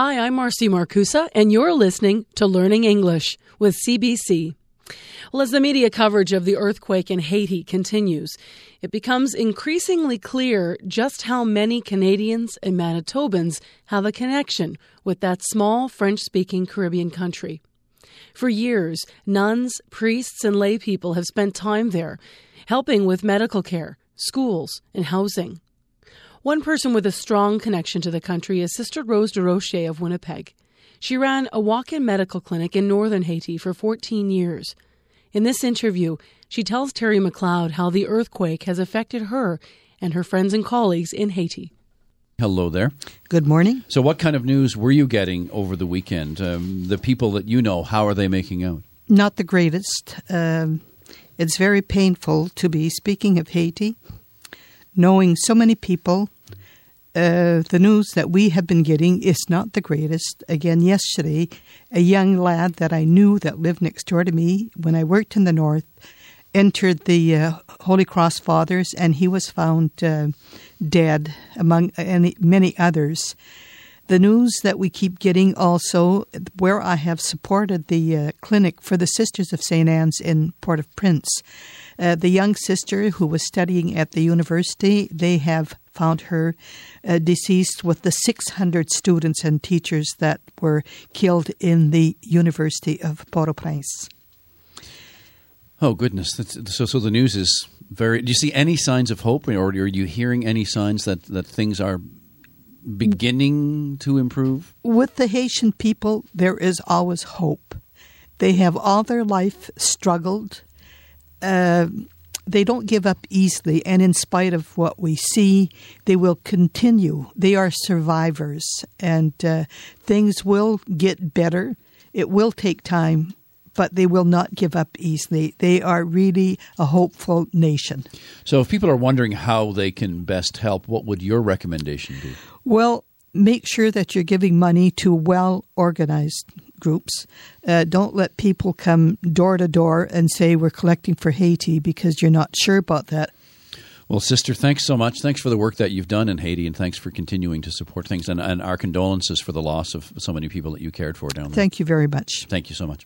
Hi, I'm Marcy Markusa, and you're listening to Learning English with CBC. Well, as the media coverage of the earthquake in Haiti continues, it becomes increasingly clear just how many Canadians and Manitobans have a connection with that small French speaking Caribbean country. For years, nuns, priests, and lay people have spent time there, helping with medical care, schools, and housing. One person with a strong connection to the country is Sister Rose DeRoche of Winnipeg. She ran a walk in medical clinic in northern Haiti for 14 years. In this interview, she tells Terry MacLeod how the earthquake has affected her and her friends and colleagues in Haiti. Hello there. Good morning. So, what kind of news were you getting over the weekend? Um, the people that you know, how are they making out? Not the greatest. Um, it's very painful to be speaking of Haiti, knowing so many people. Uh, the news that we have been getting is not the greatest. Again, yesterday, a young lad that I knew that lived next door to me when I worked in the north entered the uh, Holy Cross Fathers and he was found uh, dead, among any, many others. The news that we keep getting also, where I have supported the uh, clinic for the Sisters of St. Anne's in Port au Prince, uh, the young sister who was studying at the university, they have found her uh, deceased with the 600 students and teachers that were killed in the University of Port au Prince. Oh goodness! That's, so, so the news is very. Do you see any signs of hope, or are you hearing any signs that that things are beginning to improve? With the Haitian people, there is always hope. They have all their life struggled. Uh, they don't give up easily, and in spite of what we see, they will continue. They are survivors, and uh, things will get better. It will take time, but they will not give up easily. They are really a hopeful nation. So, if people are wondering how they can best help, what would your recommendation be? Well, make sure that you're giving money to well organized groups. Uh, don't let people come door to door and say we're collecting for Haiti because you're not sure about that. Well, sister, thanks so much. Thanks for the work that you've done in Haiti, and thanks for continuing to support things. And, and our condolences for the loss of so many people that you cared for down there. Thank you very much. Thank you so much.